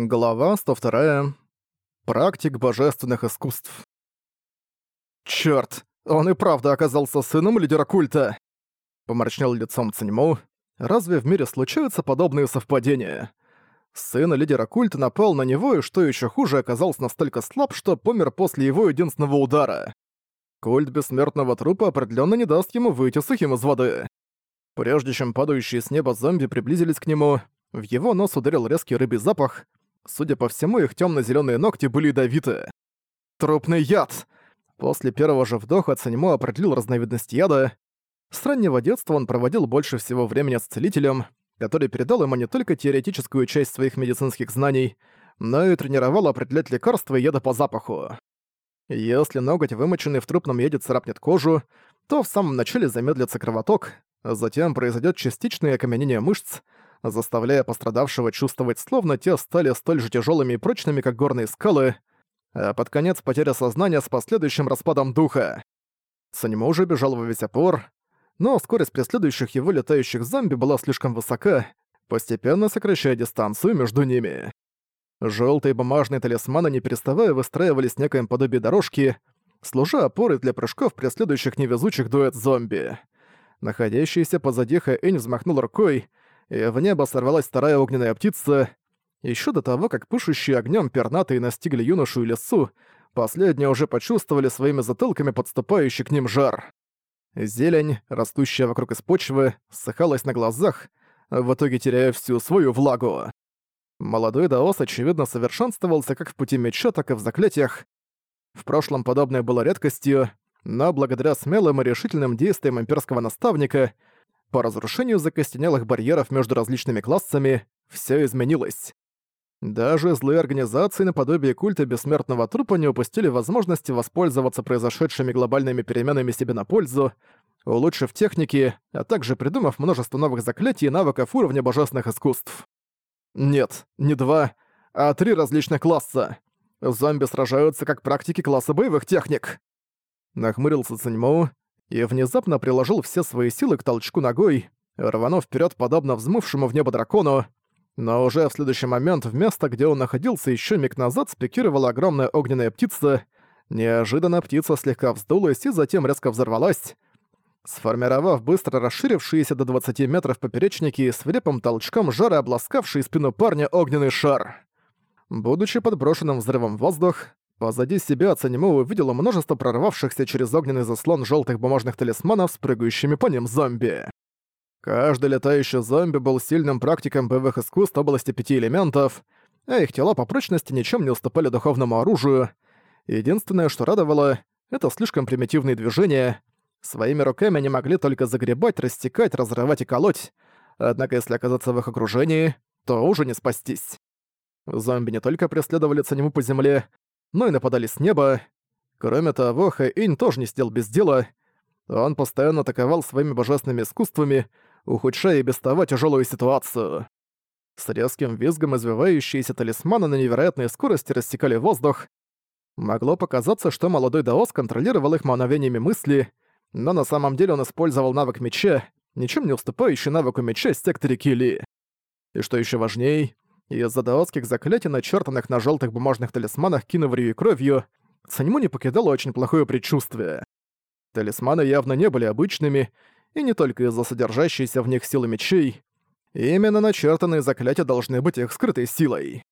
Глава 102. Практик божественных искусств. «Чёрт! Он и правда оказался сыном лидера культа!» Поморчнел лицом Циньму. «Разве в мире случаются подобные совпадения?» Сын лидера культа напал на него и, что ещё хуже, оказался настолько слаб, что помер после его единственного удара. Культ бессмертного трупа определённо не даст ему выйти сухим из воды. Прежде чем падающие с неба зомби приблизились к нему, в его нос ударил резкий рыбий запах, Судя по всему, их темно-зеленые ногти были ядовиты. Трупный яд! После первого же вдоха Цанимо определил разновидность яда. С раннего детства он проводил больше всего времени с целителем, который передал ему не только теоретическую часть своих медицинских знаний, но и тренировал определять лекарства и яда по запаху. Если ноготь, вымоченный в трупном яде, царапнет кожу, то в самом начале замедлится кровоток, затем произойдет частичное окаменение мышц, заставляя пострадавшего чувствовать, словно те стали столь же тяжелыми и прочными, как горные скалы, а под конец потеря сознания с последующим распадом духа. Санимо уже бежал во весь опор, но скорость преследующих его летающих зомби была слишком высока, постепенно сокращая дистанцию между ними. Желтые бумажные талисманы не переставая выстраивались некоем подобие дорожки, служа опорой для прыжков преследующих невезучих дуэт зомби. Находящийся позади Хээнь взмахнул рукой, и в небо сорвалась вторая огненная птица. Еще до того, как пышущие огнем пернатые настигли юношу и лесу, последние уже почувствовали своими затылками подступающий к ним жар. Зелень, растущая вокруг из почвы, ссыхалась на глазах, в итоге теряя всю свою влагу. Молодой Даос, очевидно, совершенствовался как в пути меча, так и в заклятиях. В прошлом подобное было редкостью, но благодаря смелым и решительным действиям имперского наставника — по разрушению закостенелых барьеров между различными классами все изменилось. Даже злые организации наподобие культа бессмертного трупа не упустили возможности воспользоваться произошедшими глобальными переменами себе на пользу, улучшив техники, а также придумав множество новых заклятий и навыков уровня божественных искусств. Нет, не два, а три различных класса. Зомби сражаются как практики класса боевых техник. Нахмурился Циньмоу, и внезапно приложил все свои силы к толчку ногой, рванув вперед подобно взмывшему в небо дракону, но уже в следующий момент в место, где он находился еще миг назад, спикировала огромная огненная птица. Неожиданно птица слегка вздулась и затем резко взорвалась, сформировав быстро расширившиеся до 20 метров поперечники и свирепым толчком жара обласкавший спину парня огненный шар. Будучи подброшенным взрывом в воздух, Позади себя Цанимо увидела множество прорвавшихся через огненный заслон желтых бумажных талисманов с прыгающими по ним зомби. Каждый летающий зомби был сильным практиком боевых искусств области пяти элементов, а их тела по прочности ничем не уступали духовному оружию. Единственное, что радовало, это слишком примитивные движения. Своими руками они могли только загребать, растекать, разрывать и колоть, однако если оказаться в их окружении, то уже не спастись. Зомби не только преследовали Цанему по земле, но и нападали с неба. Кроме того, Хэйнь тоже не сидел без дела. Он постоянно атаковал своими божественными искусствами, ухудшая и без того тяжелую ситуацию. С резким визгом извивающиеся талисманы на невероятной скорости рассекали воздух. Могло показаться, что молодой Даос контролировал их мановениями мысли, но на самом деле он использовал навык меча, ничем не уступающий навыку меча секторе Кили. И что еще важней, из-за даотских заклятий, начертанных на желтых бумажных талисманах киноварью и кровью, Саньму не покидало очень плохое предчувствие. Талисманы явно не были обычными, и не только из-за содержащейся в них силы мечей. Именно начертанные заклятия должны быть их скрытой силой.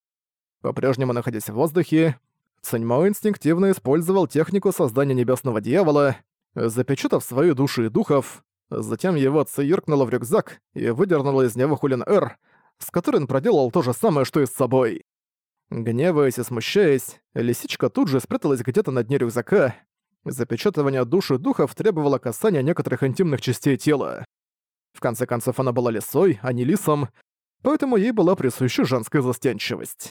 По-прежнему находясь в воздухе, Циньмо инстинктивно использовал технику создания небесного дьявола, запечатав свои души и духов, затем его циркнуло в рюкзак и выдернуло из него Хулин-Эр, с которой он проделал то же самое, что и с собой. Гневаясь и смущаясь, лисичка тут же спряталась где-то на дне рюкзака. Запечатывание души духов требовало касания некоторых интимных частей тела. В конце концов, она была лисой, а не лисом, поэтому ей была присуща женская застенчивость.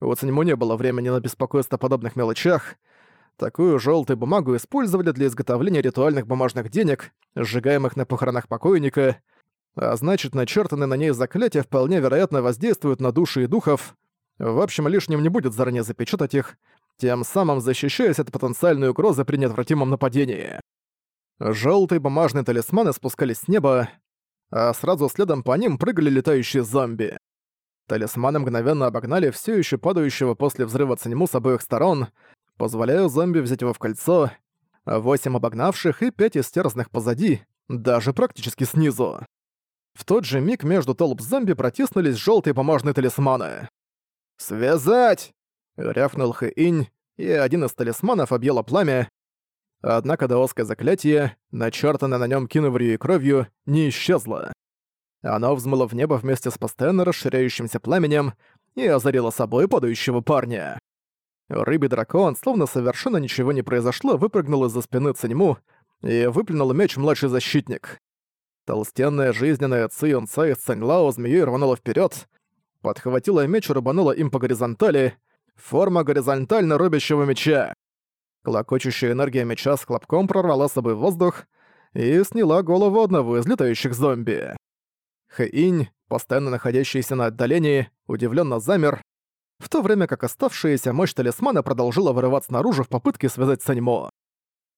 У Циньму не было времени на беспокойство о подобных мелочах. Такую желтую бумагу использовали для изготовления ритуальных бумажных денег, сжигаемых на похоронах покойника, а значит, начертанные на ней заклятия вполне вероятно воздействуют на души и духов. В общем, лишним не будет заранее запечатать их, тем самым защищаясь от потенциальной угрозы при неотвратимом нападении. Желтые бумажные талисманы спускались с неба, а сразу следом по ним прыгали летающие зомби. Талисманы мгновенно обогнали все еще падающего после взрыва Циньму с обоих сторон, позволяя зомби взять его в кольцо, восемь обогнавших и пять истерзанных позади, даже практически снизу. В тот же миг между толп зомби протиснулись желтые бумажные талисманы. «Связать!» — рявкнул Хэинь, и один из талисманов объело пламя. Однако даосское заклятие, начертанное на нем киноварью и кровью, не исчезло. Оно взмыло в небо вместе с постоянно расширяющимся пламенем и озарило собой падающего парня. Рыбий дракон, словно совершенно ничего не произошло, выпрыгнул из-за спины Циньму и выплюнул меч младший защитник. Толстенная жизненная Цион Цай из Цаньлао змеей рванула вперед, подхватила меч и рубанула им по горизонтали, форма горизонтально рубящего меча. Клокочущая энергия меча с хлопком прорвала с собой воздух и сняла голову одного из летающих зомби. Хэинь, постоянно находящийся на отдалении, удивленно замер, в то время как оставшаяся мощь талисмана продолжила вырываться наружу в попытке связать Саньмо.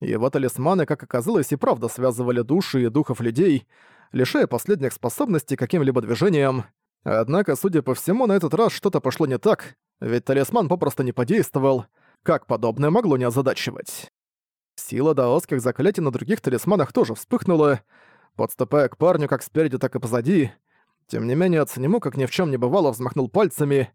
Его талисманы, как оказалось, и правда связывали души и духов людей, лишая последних способностей каким-либо движением. Однако, судя по всему, на этот раз что-то пошло не так, ведь талисман попросту не подействовал, как подобное могло не озадачивать. Сила даосских заклятий на других талисманах тоже вспыхнула, подступая к парню как спереди, так и позади. Тем не менее, Цанему, как ни в чем не бывало, взмахнул пальцами,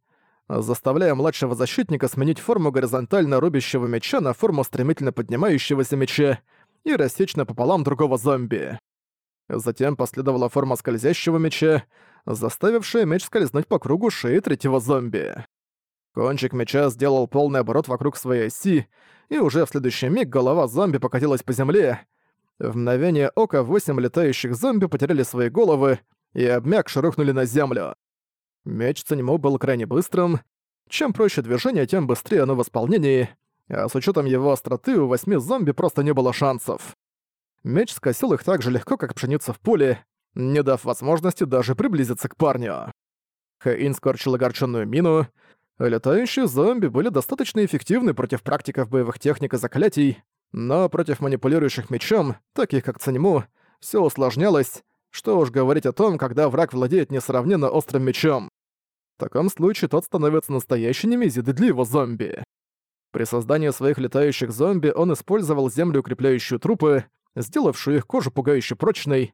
заставляя младшего защитника сменить форму горизонтально рубящего меча на форму стремительно поднимающегося меча и рассечь напополам другого зомби. Затем последовала форма скользящего меча, заставившая меч скользнуть по кругу шеи третьего зомби. Кончик меча сделал полный оборот вокруг своей оси, и уже в следующий миг голова зомби покатилась по земле. В мгновение ока восемь летающих зомби потеряли свои головы и обмякши рухнули на землю. Меч Цанимо был крайне быстрым. Чем проще движение, тем быстрее оно в исполнении, а с учетом его остроты у восьми зомби просто не было шансов. Меч скосил их так же легко, как пшеница в поле, не дав возможности даже приблизиться к парню. Хэйн скорчил огорченную мину. Летающие зомби были достаточно эффективны против практиков боевых техник и заклятий, но против манипулирующих мечом, таких как Цанему, все усложнялось, что уж говорить о том, когда враг владеет несравненно острым мечом. В таком случае тот становится настоящей немезидой для его зомби. При создании своих летающих зомби он использовал землю, укрепляющую трупы, сделавшую их кожу пугающе прочной.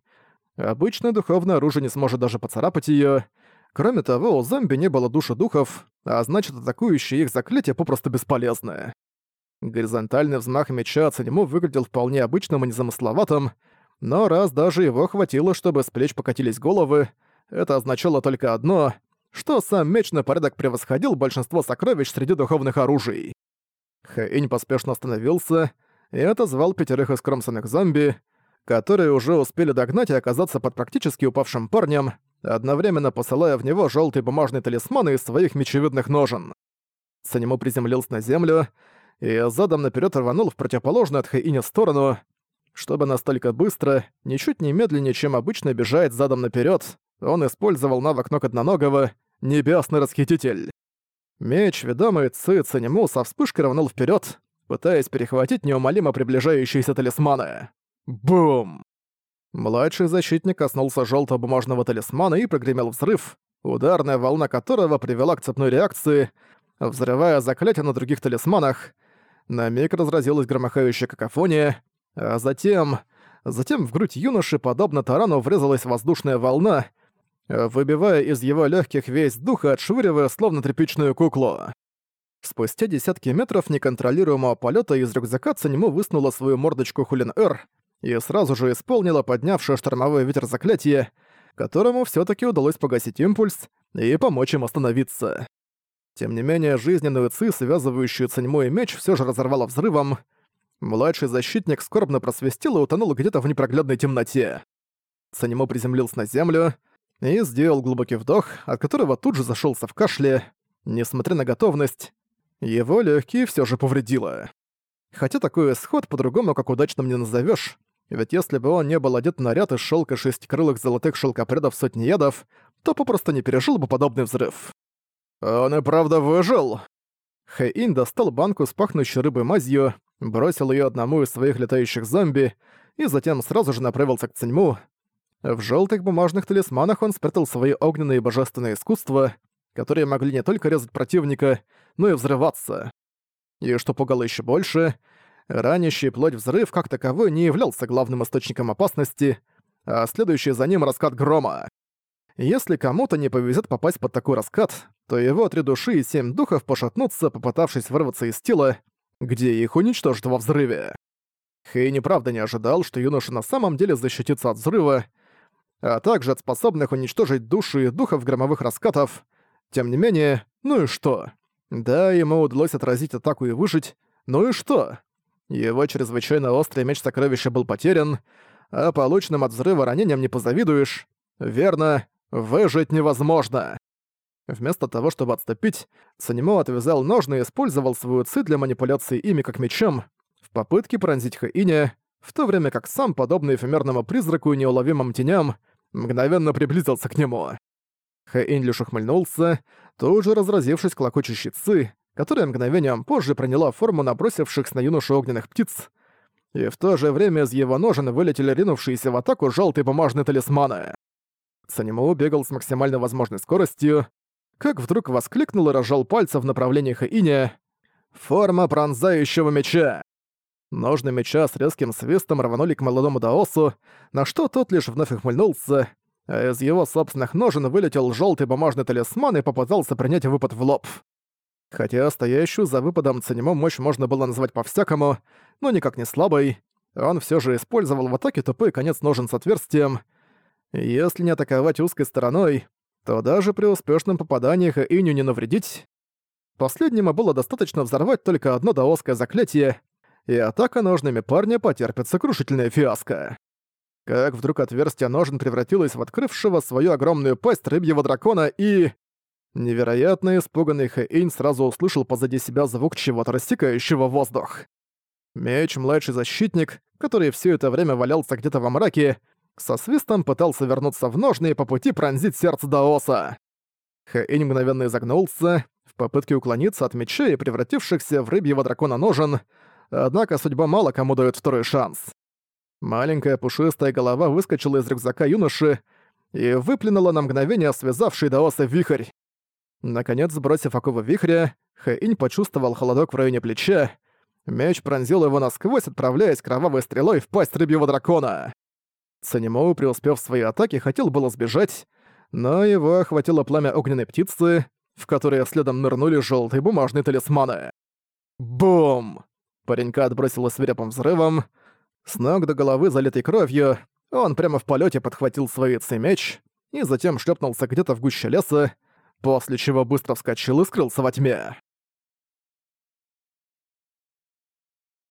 Обычное духовное оружие не сможет даже поцарапать ее. Кроме того, у зомби не было души духов, а значит, атакующие их заклятие попросту бесполезное. Горизонтальный взмах меча Цанему выглядел вполне обычным и незамысловатым, но раз даже его хватило, чтобы с плеч покатились головы, это означало только одно — что сам меч на порядок превосходил большинство сокровищ среди духовных оружий. Хэйнь поспешно остановился и отозвал пятерых искромсанных зомби, которые уже успели догнать и оказаться под практически упавшим парнем, одновременно посылая в него желтые бумажные талисманы из своих мечевидных ножен. Санему приземлился на землю и задом наперед рванул в противоположную от Хэйня сторону, чтобы настолько быстро, ничуть не медленнее, чем обычно бежать задом наперед, он использовал навык ног одноногого «Небесный расхититель». Меч, ведомый Ци Цинему, со вспышкой рванул вперед, пытаясь перехватить неумолимо приближающиеся талисманы. Бум! Младший защитник коснулся желтого бумажного талисмана и прогремел взрыв, ударная волна которого привела к цепной реакции, взрывая заклятие на других талисманах. На миг разразилась громыхающая какофония, а затем... Затем в грудь юноши, подобно тарану, врезалась воздушная волна, выбивая из его легких весь дух и отшвыривая словно тряпичную куклу. Спустя десятки метров неконтролируемого полета из рюкзака Цанему высунула свою мордочку Хулин-Эр и сразу же исполнила поднявшее штормовой ветер заклятие, которому все таки удалось погасить импульс и помочь им остановиться. Тем не менее, жизненную ци, связывающую Цаньму и меч, все же разорвала взрывом, Младший защитник скорбно просвистел и утонул где-то в непроглядной темноте. Санимо приземлился на землю и сделал глубокий вдох, от которого тут же зашелся в кашле. Несмотря на готовность, его легкие все же повредило. Хотя такой исход по-другому как удачным не назовешь, ведь если бы он не был одет в наряд из шелка шестикрылых золотых шелкопрядов сотни ядов, то попросту не пережил бы подобный взрыв. «Он и правда выжил!» Хэйин достал банку с пахнущей рыбой мазью бросил ее одному из своих летающих зомби и затем сразу же направился к Циньму. В желтых бумажных талисманах он спрятал свои огненные божественные искусства, которые могли не только резать противника, но и взрываться. И что пугало еще больше, ранящий плоть взрыв как таковой не являлся главным источником опасности, а следующий за ним раскат грома. Если кому-то не повезет попасть под такой раскат, то его три души и семь духов пошатнутся, попытавшись вырваться из тела, где их уничтожат во взрыве. Хэй неправда не ожидал, что юноша на самом деле защитится от взрыва, а также от способных уничтожить души и духов громовых раскатов. Тем не менее, ну и что? Да, ему удалось отразить атаку и выжить, ну и что? Его чрезвычайно острый меч сокровища был потерян, а полученным от взрыва ранением не позавидуешь. Верно, выжить невозможно. Вместо того, чтобы отступить, Санимо отвязал ножны и использовал свою ци для манипуляции ими как мечом в попытке пронзить Хаиня, в то время как сам, подобный эфемерному призраку и неуловимым теням, мгновенно приблизился к нему. Хаинь лишь ухмыльнулся, тут же разразившись клокочущей ци, которая мгновением позже приняла форму набросившихся на юношу огненных птиц, и в то же время из его ножен вылетели ринувшиеся в атаку желтые бумажные талисманы. Санимоу бегал с максимально возможной скоростью, как вдруг воскликнул и разжал пальцы в направлении Хаиня. «Форма пронзающего меча!» Ножны меча с резким свистом рванули к молодому Даосу, на что тот лишь вновь ухмыльнулся, а из его собственных ножен вылетел желтый бумажный талисман и попытался принять выпад в лоб. Хотя стоящую за выпадом Цанимо мощь можно было назвать по-всякому, но никак не слабой, он все же использовал в атаке тупой конец ножен с отверстием. Если не атаковать узкой стороной, то даже при успешном попадании Иню не навредить. Последнему было достаточно взорвать только одно даосское заклятие, и атака ножными парня потерпит сокрушительное фиаско. Как вдруг отверстие ножен превратилось в открывшего свою огромную пасть рыбьего дракона и... Невероятно испуганный Хэйнь сразу услышал позади себя звук чего-то рассекающего воздух. Меч-младший защитник, который все это время валялся где-то во мраке, со свистом пытался вернуться в ножны и по пути пронзить сердце Даоса. Хэйнь мгновенно изогнулся, в попытке уклониться от меча и превратившихся в рыбьего дракона ножен, однако судьба мало кому дает второй шанс. Маленькая пушистая голова выскочила из рюкзака юноши и выплюнула на мгновение связавший Даоса вихрь. Наконец, сбросив оковы вихря, Хэинь почувствовал холодок в районе плеча. Меч пронзил его насквозь, отправляясь кровавой стрелой в пасть рыбьего дракона. Санимоу, преуспев в своей атаке, хотел было сбежать, но его охватило пламя огненной птицы, в которое следом нырнули желтые бумажные талисманы. Бум! Паренька отбросило свирепым взрывом. С ног до головы, залитой кровью, он прямо в полете подхватил свой меч и затем шлепнулся где-то в гуще леса, после чего быстро вскочил и скрылся во тьме.